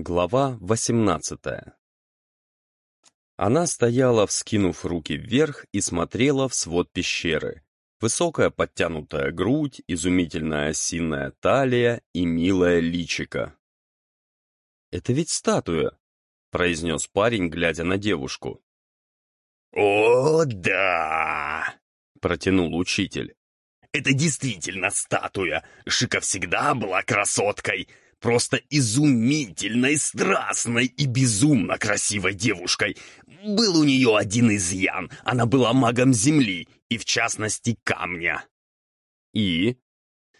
Глава 18 Она стояла, вскинув руки вверх, и смотрела в свод пещеры. Высокая подтянутая грудь, изумительная осиная талия и милая личика. «Это ведь статуя», — произнес парень, глядя на девушку. «О, да!» — протянул учитель. «Это действительно статуя. Шика всегда была красоткой. Просто изумительной, страстной и безумно красивой девушкой. Был у нее один изъян. Она была магом земли, и в частности камня». «И?»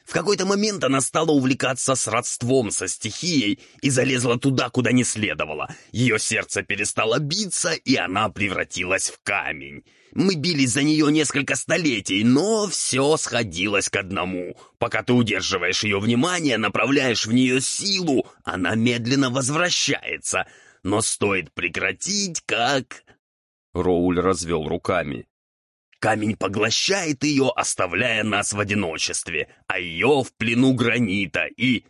В какой-то момент она стала увлекаться сродством со стихией и залезла туда, куда не следовало. Ее сердце перестало биться, и она превратилась в камень. Мы бились за нее несколько столетий, но все сходилось к одному. Пока ты удерживаешь ее внимание, направляешь в нее силу, она медленно возвращается. Но стоит прекратить, как... Роуль развел руками. Камень поглощает ее, оставляя нас в одиночестве, а ее в плену гранита и...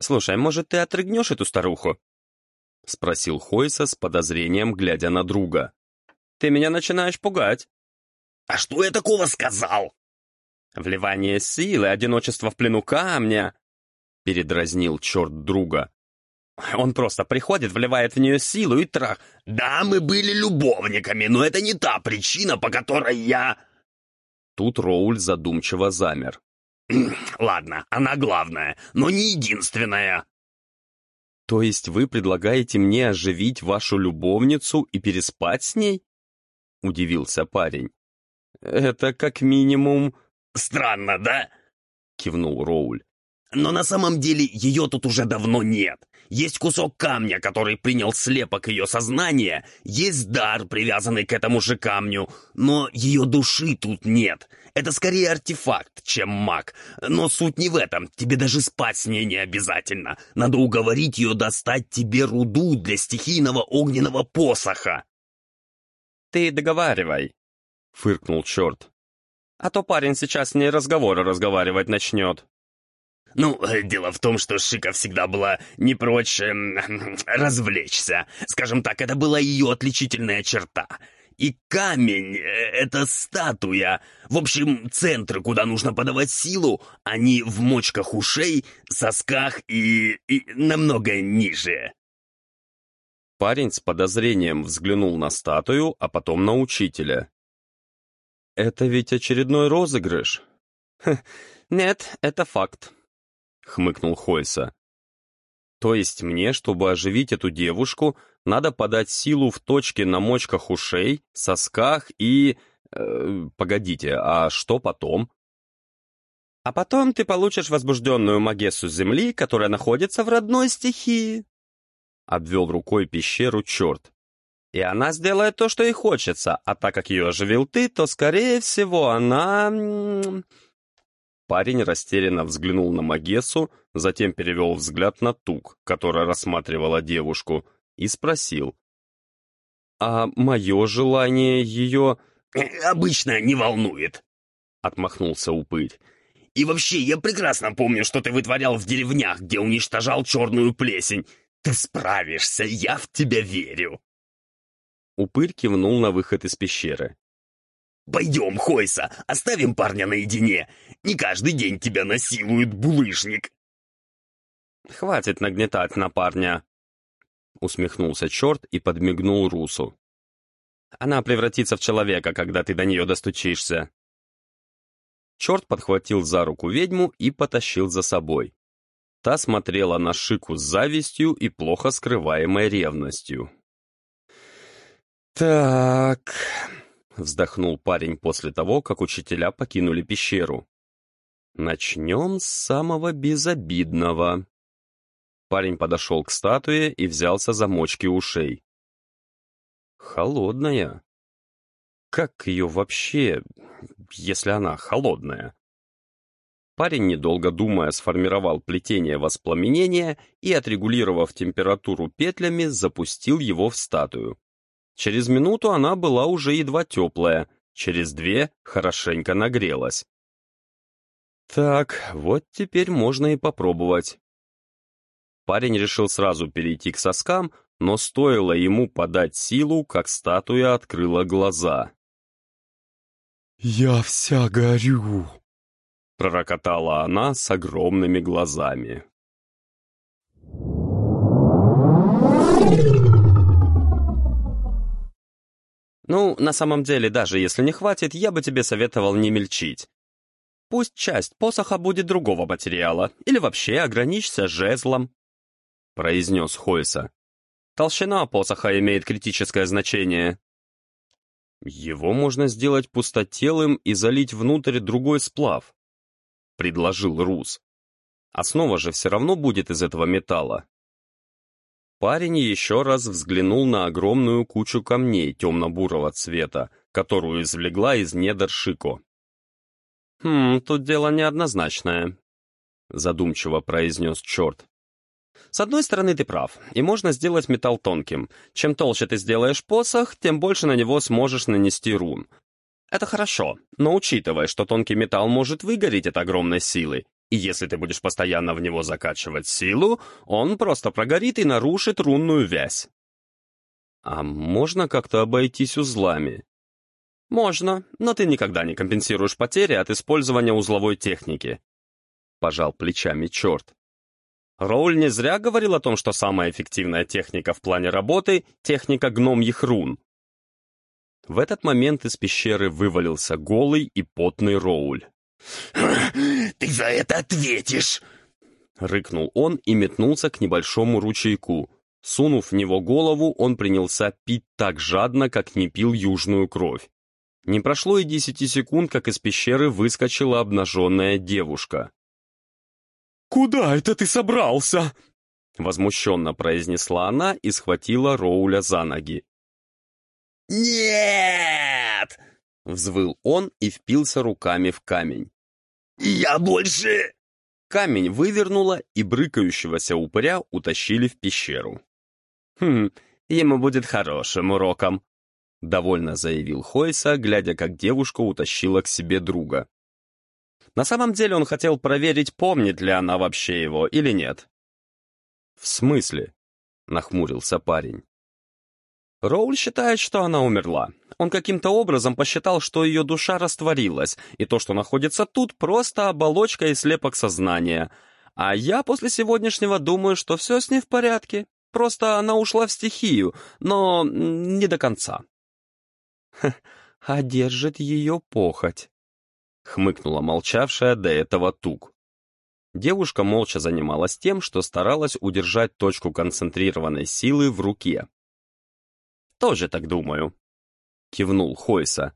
«Слушай, может, ты отрыгнешь эту старуху?» — спросил Хойса с подозрением, глядя на друга. «Ты меня начинаешь пугать». «А что я такого сказал?» «Вливание силы, одиночество в плену камня», — передразнил черт друга. Он просто приходит, вливает в нее силу и трах. «Да, мы были любовниками, но это не та причина, по которой я...» Тут Роуль задумчиво замер. «Ладно, она главная, но не единственная». «То есть вы предлагаете мне оживить вашу любовницу и переспать с ней?» Удивился парень. «Это как минимум...» «Странно, да?» Кивнул Роуль. «Но на самом деле ее тут уже давно нет. Есть кусок камня, который принял слепок ее сознания, есть дар, привязанный к этому же камню, но ее души тут нет. Это скорее артефакт, чем маг. Но суть не в этом, тебе даже спать с ней не обязательно. Надо уговорить ее достать тебе руду для стихийного огненного посоха. «Ты договаривай», — фыркнул черт. «А то парень сейчас с ней разговоры разговаривать начнет». Ну, э, дело в том, что Шика всегда была не прочь э, развлечься. Скажем так, это была ее отличительная черта. И камень э, — это статуя. В общем, центры, куда нужно подавать силу, они в мочках ушей, сосках и, и намного ниже. Парень с подозрением взглянул на статую, а потом на учителя. «Это ведь очередной розыгрыш?» «Нет, это факт», хмыкнул Хойса. То есть мне, чтобы оживить эту девушку, надо подать силу в точке на мочках ушей, сосках и... Э, погодите, а что потом? А потом ты получишь возбужденную Магессу Земли, которая находится в родной стихии. Обвел рукой пещеру черт. И она сделает то, что ей хочется, а так как ее оживил ты, то, скорее всего, она... Парень растерянно взглянул на Магесу, затем перевел взгляд на Тук, которая рассматривала девушку, и спросил. «А мое желание ее...» «Обычно не волнует», — отмахнулся упырь. «И вообще, я прекрасно помню, что ты вытворял в деревнях, где уничтожал черную плесень. Ты справишься, я в тебя верю». Упырь кивнул на выход из пещеры. «Пойдем, Хойса, оставим парня наедине. Не каждый день тебя насилует булыжник». «Хватит нагнетать на парня», — усмехнулся черт и подмигнул Русу. «Она превратится в человека, когда ты до нее достучишься». Черт подхватил за руку ведьму и потащил за собой. Та смотрела на Шику с завистью и плохо скрываемой ревностью. «Так...» вздохнул парень после того, как учителя покинули пещеру. Начнем с самого безобидного. Парень подошел к статуе и взялся за мочки ушей. Холодная. Как ее вообще, если она холодная? Парень, недолго думая, сформировал плетение воспламенения и, отрегулировав температуру петлями, запустил его в статую. Через минуту она была уже едва теплая, через две хорошенько нагрелась. Так, вот теперь можно и попробовать. Парень решил сразу перейти к соскам, но стоило ему подать силу, как статуя открыла глаза. «Я вся горю!» — пророкотала она с огромными глазами. Ну, на самом деле, даже если не хватит, я бы тебе советовал не мельчить. Пусть часть посоха будет другого материала, или вообще ограничься жезлом», — произнес Хойса. «Толщина посоха имеет критическое значение». «Его можно сделать пустотелым и залить внутрь другой сплав», — предложил Рус. «Основа же все равно будет из этого металла». Парень еще раз взглянул на огромную кучу камней темно-бурого цвета, которую извлекла из недр Шико. «Хм, тут дело неоднозначное», — задумчиво произнес черт. «С одной стороны, ты прав, и можно сделать металл тонким. Чем толще ты сделаешь посох, тем больше на него сможешь нанести рун. Это хорошо, но учитывая, что тонкий металл может выгореть от огромной силы, и если ты будешь постоянно в него закачивать силу, он просто прогорит и нарушит рунную вязь. А можно как-то обойтись узлами? Можно, но ты никогда не компенсируешь потери от использования узловой техники. Пожал плечами черт. Роуль не зря говорил о том, что самая эффективная техника в плане работы — техника гномьих рун. В этот момент из пещеры вывалился голый и потный Роуль. «Ты за это ответишь!» Рыкнул он и метнулся к небольшому ручейку. Сунув в него голову, он принялся пить так жадно, как не пил южную кровь. Не прошло и десяти секунд, как из пещеры выскочила обнаженная девушка. «Куда это ты собрался?» Возмущенно произнесла она и схватила Роуля за ноги. «Нет!» — взвыл он и впился руками в камень. «Я больше...» Камень вывернуло, и брыкающегося упыря утащили в пещеру. «Хм, ему будет хорошим уроком», — довольно заявил Хойса, глядя, как девушка утащила к себе друга. На самом деле он хотел проверить, помнит ли она вообще его или нет. «В смысле?» — нахмурился парень. Роуль считает, что она умерла. Он каким-то образом посчитал, что ее душа растворилась, и то, что находится тут, просто оболочка и слепок сознания. А я после сегодняшнего думаю, что все с ней в порядке. Просто она ушла в стихию, но не до конца. «А держит ее похоть», — хмыкнула молчавшая до этого Тук. Девушка молча занималась тем, что старалась удержать точку концентрированной силы в руке. «Тоже так думаю», — кивнул Хойса.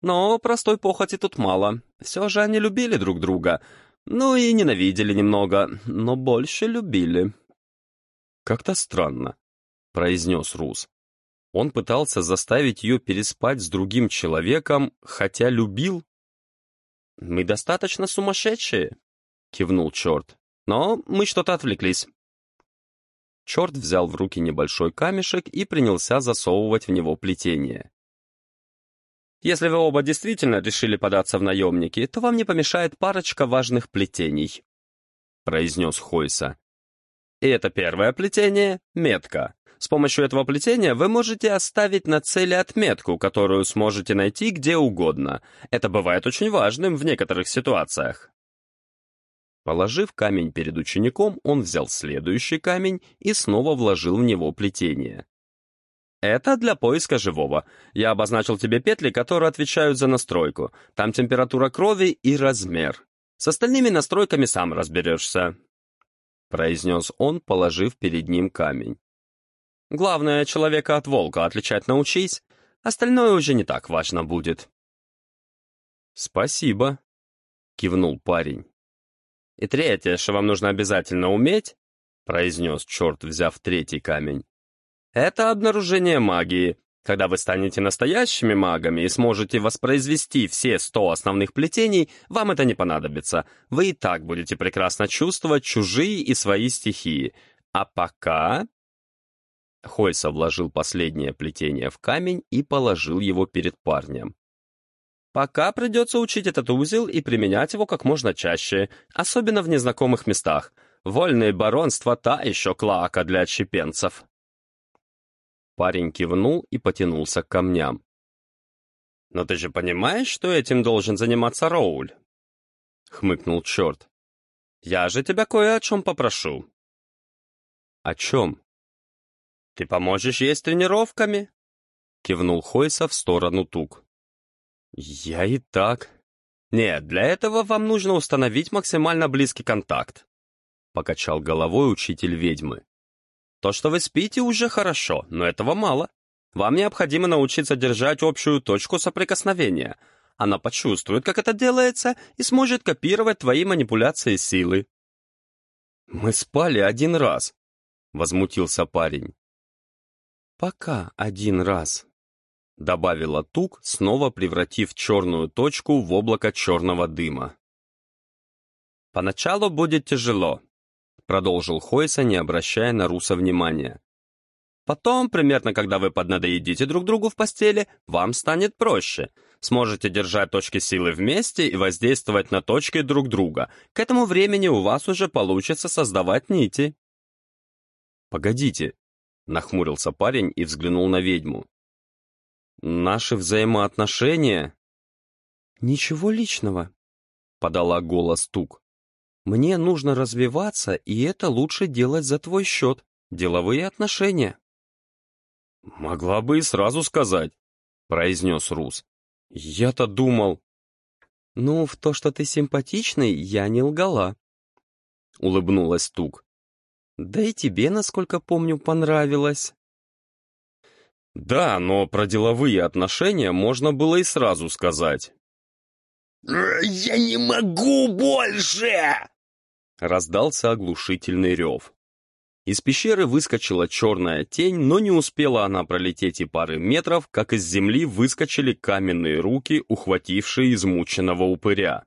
«Но простой похоти тут мало. Все же они любили друг друга. Ну и ненавидели немного, но больше любили». «Как-то странно», — произнес Рус. Он пытался заставить ее переспать с другим человеком, хотя любил. «Мы достаточно сумасшедшие», — кивнул черт. «Но мы что-то отвлеклись. Черт взял в руки небольшой камешек и принялся засовывать в него плетение. «Если вы оба действительно решили податься в наемники, то вам не помешает парочка важных плетений», — произнес Хойса. «И это первое плетение — метка. С помощью этого плетения вы можете оставить на цели отметку, которую сможете найти где угодно. Это бывает очень важным в некоторых ситуациях. Положив камень перед учеником, он взял следующий камень и снова вложил в него плетение. «Это для поиска живого. Я обозначил тебе петли, которые отвечают за настройку. Там температура крови и размер. С остальными настройками сам разберешься», — произнес он, положив перед ним камень. «Главное, человека от волка отличать научись, остальное уже не так важно будет». «Спасибо», — кивнул парень. И третье, что вам нужно обязательно уметь, произнес черт, взяв третий камень, это обнаружение магии. Когда вы станете настоящими магами и сможете воспроизвести все сто основных плетений, вам это не понадобится. Вы и так будете прекрасно чувствовать чужие и свои стихии. А пока... Хойса вложил последнее плетение в камень и положил его перед парнем. Пока придется учить этот узел и применять его как можно чаще, особенно в незнакомых местах. Вольные баронства — та еще клака для отщепенцев». Парень кивнул и потянулся к камням. «Но ты же понимаешь, что этим должен заниматься Роуль?» — хмыкнул черт. «Я же тебя кое о чем попрошу». «О чем?» «Ты поможешь ей с тренировками?» — кивнул Хойса в сторону Тук. «Я и так...» «Нет, для этого вам нужно установить максимально близкий контакт», — покачал головой учитель ведьмы. «То, что вы спите, уже хорошо, но этого мало. Вам необходимо научиться держать общую точку соприкосновения. Она почувствует, как это делается, и сможет копировать твои манипуляции силы». «Мы спали один раз», — возмутился парень. «Пока один раз», — добавила Тук, снова превратив черную точку в облако черного дыма. «Поначалу будет тяжело», — продолжил Хойса, не обращая на Руса внимания. «Потом, примерно когда вы поднадоедите друг другу в постели, вам станет проще. Сможете держать точки силы вместе и воздействовать на точки друг друга. К этому времени у вас уже получится создавать нити». «Погодите», Нахмурился парень и взглянул на ведьму. «Наши взаимоотношения...» «Ничего личного», — подала голос Тук. «Мне нужно развиваться, и это лучше делать за твой счет. Деловые отношения». «Могла бы и сразу сказать», — произнес Рус. «Я-то думал...» «Ну, в то, что ты симпатичный, я не лгала», — улыбнулась Тук. Да и тебе, насколько помню, понравилось. Да, но про деловые отношения можно было и сразу сказать. «Я не могу больше!» Раздался оглушительный рев. Из пещеры выскочила черная тень, но не успела она пролететь и пары метров, как из земли выскочили каменные руки, ухватившие измученного упыря.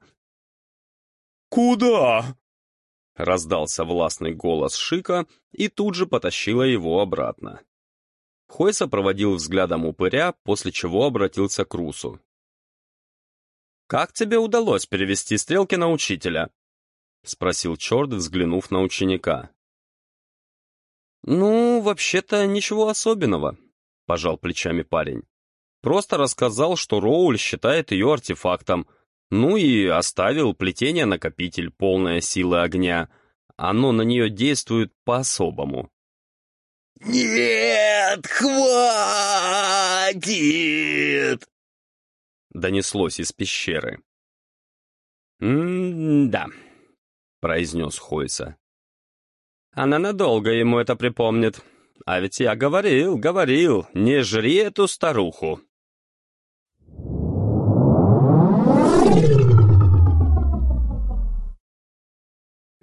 «Куда?» Раздался властный голос Шика и тут же потащила его обратно. Хойса проводил взглядом упыря, после чего обратился к Русу. «Как тебе удалось перевести стрелки на учителя?» — спросил черт, взглянув на ученика. «Ну, вообще-то ничего особенного», — пожал плечами парень. «Просто рассказал, что Роуль считает ее артефактом, ну и оставил плетение-накопитель, полное силы огня. Оно на нее действует по-особому. «Нет, хватит!» Донеслось из пещеры. «М-да», — произнес Хойса. «Она надолго ему это припомнит. А ведь я говорил, говорил, не жри эту старуху».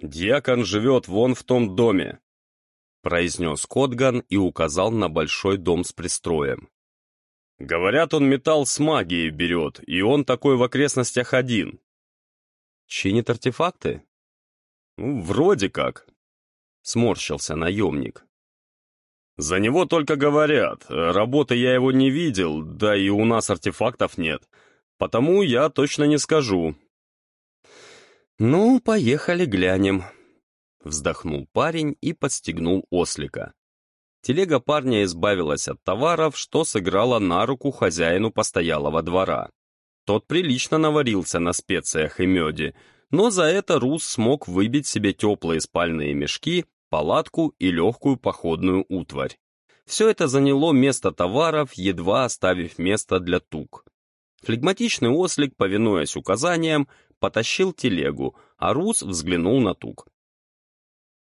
«Дьякон живет вон в том доме», — произнес Котган и указал на большой дом с пристроем. «Говорят, он металл с магией берет, и он такой в окрестностях один». «Чинит артефакты?» «Ну, вроде как», — сморщился наемник. «За него только говорят. Работы я его не видел, да и у нас артефактов нет. Потому я точно не скажу, «Ну, поехали глянем», — вздохнул парень и подстегнул ослика. Телега парня избавилась от товаров, что сыграло на руку хозяину постоялого двора. Тот прилично наварился на специях и меде, но за это Рус смог выбить себе теплые спальные мешки, палатку и легкую походную утварь. Все это заняло место товаров, едва оставив место для тук. Флегматичный ослик, повинуясь указаниям, потащил телегу, а Рус взглянул на Тук.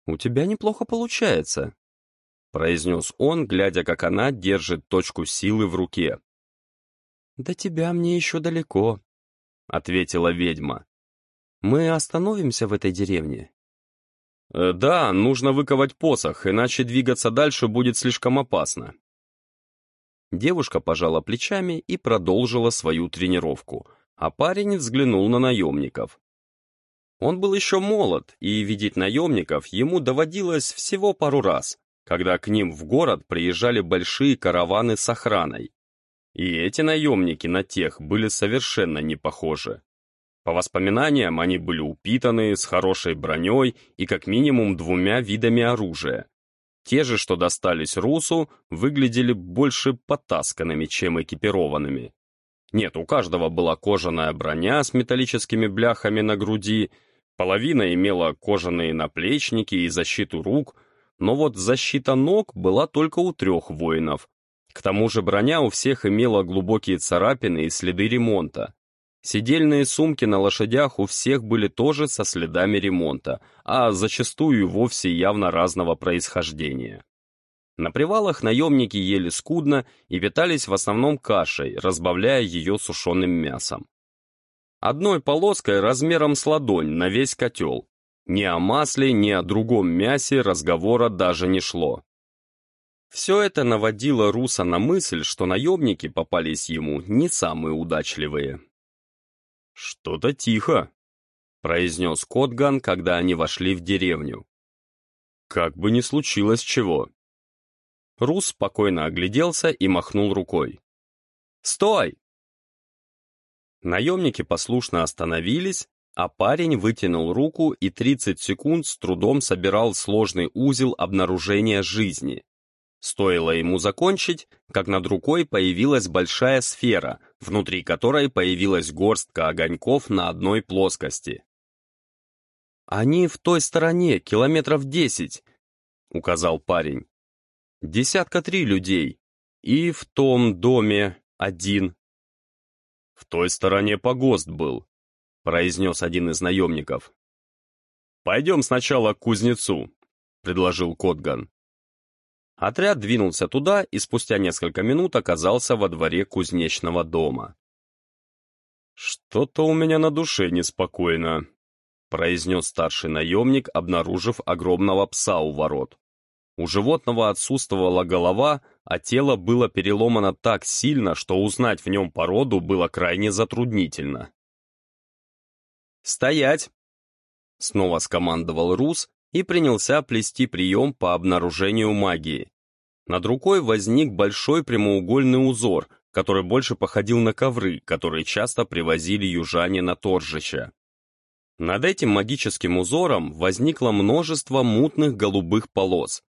«У тебя неплохо получается», — произнес он, глядя, как она держит точку силы в руке. «До тебя мне еще далеко», — ответила ведьма. «Мы остановимся в этой деревне?» «Э, «Да, нужно выковать посох, иначе двигаться дальше будет слишком опасно». Девушка пожала плечами и продолжила свою тренировку, а парень взглянул на наемников. Он был еще молод, и видеть наемников ему доводилось всего пару раз, когда к ним в город приезжали большие караваны с охраной. И эти наемники на тех были совершенно не похожи. По воспоминаниям, они были упитаны, с хорошей броней и как минимум двумя видами оружия. Те же, что достались Русу, выглядели больше потасканными, чем экипированными. Нет, у каждого была кожаная броня с металлическими бляхами на груди, половина имела кожаные наплечники и защиту рук, но вот защита ног была только у трех воинов. К тому же броня у всех имела глубокие царапины и следы ремонта. Сидельные сумки на лошадях у всех были тоже со следами ремонта, а зачастую вовсе явно разного происхождения. На привалах наемники ели скудно и питались в основном кашей, разбавляя ее сушеным мясом. Одной полоской размером с ладонь на весь котел. Ни о масле, ни о другом мясе разговора даже не шло. Все это наводило Руса на мысль, что наемники попались ему не самые удачливые. «Что-то тихо», — произнес Котган, когда они вошли в деревню. «Как бы ни случилось чего». Рус спокойно огляделся и махнул рукой. «Стой!» Наемники послушно остановились, а парень вытянул руку и 30 секунд с трудом собирал сложный узел обнаружения жизни. Стоило ему закончить, как над рукой появилась большая сфера, внутри которой появилась горстка огоньков на одной плоскости. «Они в той стороне, километров десять», — указал парень. Десятка три людей. И в том доме один. В той стороне погост был, произнес один из наемников. Пойдем сначала к кузнецу, предложил Котган. Отряд двинулся туда и спустя несколько минут оказался во дворе кузнечного дома. «Что-то у меня на душе неспокойно», — произнес старший наемник, обнаружив огромного пса у ворот. У животного отсутствовала голова, а тело было переломано так сильно, что узнать в нем породу было крайне затруднительно. «Стоять!» — снова скомандовал Рус и принялся плести прием по обнаружению магии. Над рукой возник большой прямоугольный узор, который больше походил на ковры, которые часто привозили южане на торжища. Над этим магическим узором возникло множество мутных голубых полос,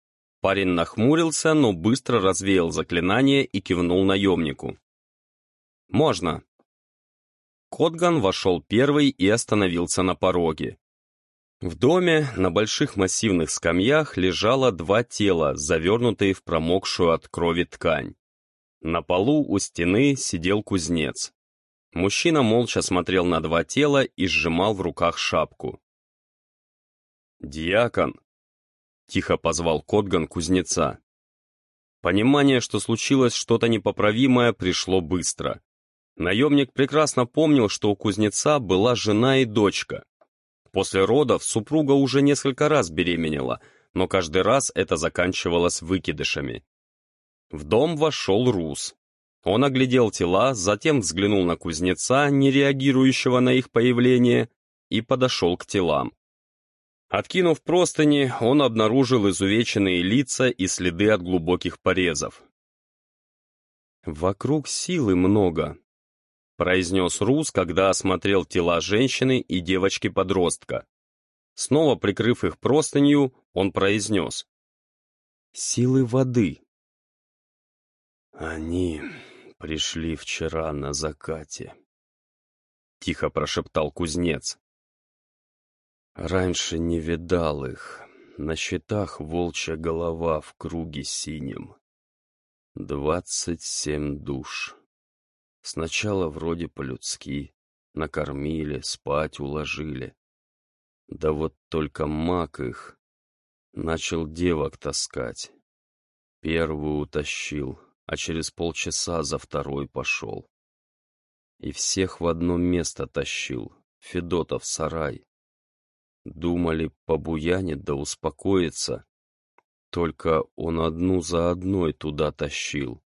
Парень нахмурился, но быстро развеял заклинание и кивнул наемнику. «Можно». Котган вошел первый и остановился на пороге. В доме на больших массивных скамьях лежало два тела, завернутые в промокшую от крови ткань. На полу у стены сидел кузнец. Мужчина молча смотрел на два тела и сжимал в руках шапку. «Дьякон», — тихо позвал Котган кузнеца. Понимание, что случилось что-то непоправимое, пришло быстро. Наемник прекрасно помнил, что у кузнеца была жена и дочка. После родов супруга уже несколько раз беременела, но каждый раз это заканчивалось выкидышами. В дом вошел Рус. Он оглядел тела, затем взглянул на кузнеца, не реагирующего на их появление, и подошел к телам. Откинув простыни, он обнаружил изувеченные лица и следы от глубоких порезов. «Вокруг силы много», — произнес Рус, когда осмотрел тела женщины и девочки-подростка. Снова прикрыв их простынью, он произнес. «Силы воды». «Они пришли вчера на закате», — тихо прошептал кузнец. Раньше не видал их. На щитах волчья голова в круге синем. Двадцать семь душ. Сначала вроде по-людски. Накормили, спать уложили. Да вот только маг их начал девок таскать. Первую утащил, а через полчаса за второй пошел. И всех в одно место тащил, Федотов сарай. Думали, побуянит да успокоится. Только он одну за одной туда тащил.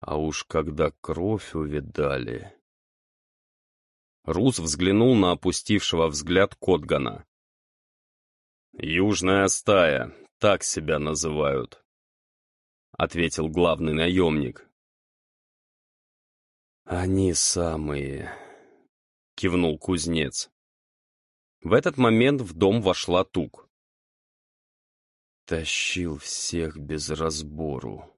А уж когда кровь увидали... Рус взглянул на опустившего взгляд Котгана. «Южная стая, так себя называют», — ответил главный наемник. «Они самые», кивнул кузнец. В этот момент в дом вошла Тук. Тащил всех без разбору.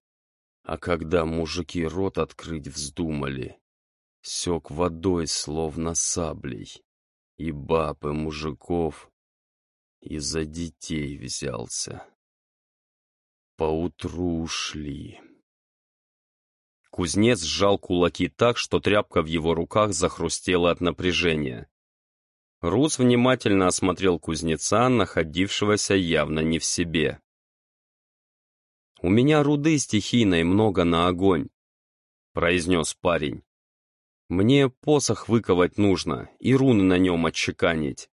А когда мужики рот открыть вздумали, сёк водой, словно саблей. И баб, и мужиков, и за детей взялся. Поутру ушли. Кузнец сжал кулаки так, что тряпка в его руках захрустела от напряжения. Рус внимательно осмотрел кузнеца, находившегося явно не в себе. «У меня руды стихийной много на огонь», — произнес парень. «Мне посох выковать нужно и руны на нем отчеканить».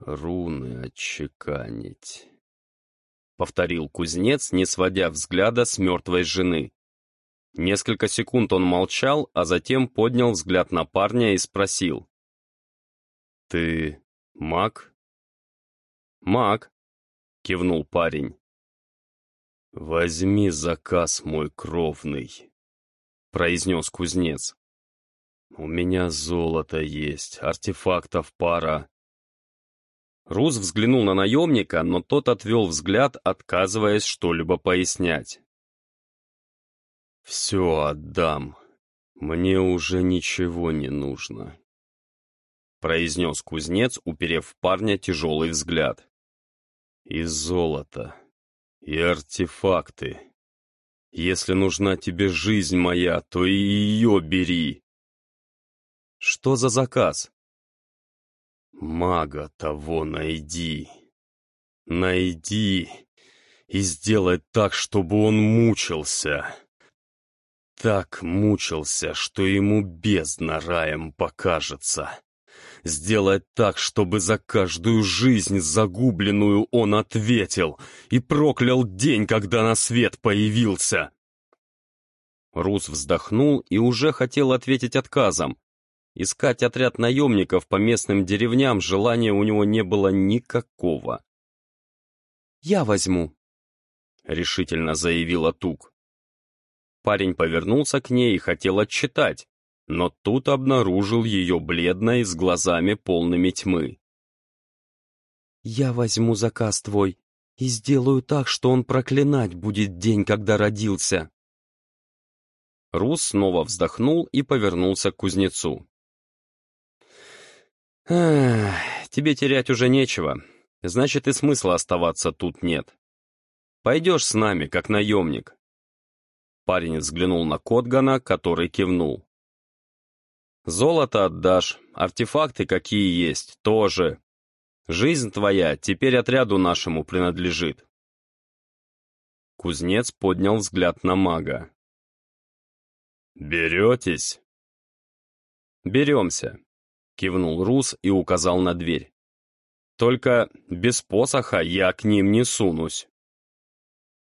«Руны отчеканить», — повторил кузнец, не сводя взгляда с мертвой жены. Несколько секунд он молчал, а затем поднял взгляд на парня и спросил. «Ты маг?» «Маг», — кивнул парень. «Возьми заказ, мой кровный», — произнес кузнец. «У меня золото есть, артефактов пара». Рус взглянул на наемника, но тот отвел взгляд, отказываясь что-либо пояснять. «Все отдам. Мне уже ничего не нужно», — произнес кузнец, уперев в парня тяжелый взгляд. «И золото, и артефакты. Если нужна тебе жизнь моя, то и ее бери». «Что за заказ?» «Мага того найди. Найди и сделай так, чтобы он мучился» так мучился, что ему бездна раем покажется. Сделать так, чтобы за каждую жизнь загубленную он ответил и проклял день, когда на свет появился. Рус вздохнул и уже хотел ответить отказом. Искать отряд наемников по местным деревням желания у него не было никакого. «Я возьму», — решительно заявила Тук. Парень повернулся к ней и хотел отчитать, но тут обнаружил ее бледной с глазами полными тьмы. «Я возьму заказ твой и сделаю так, что он проклинать будет день, когда родился». Рус снова вздохнул и повернулся к кузнецу. «Эх, тебе терять уже нечего, значит и смысла оставаться тут нет. Пойдешь с нами, как наемник, Парень взглянул на Котгана, который кивнул. «Золото отдашь, артефакты какие есть, тоже. Жизнь твоя теперь отряду нашему принадлежит». Кузнец поднял взгляд на мага. «Беретесь?» «Беремся», — кивнул Рус и указал на дверь. «Только без посоха я к ним не сунусь».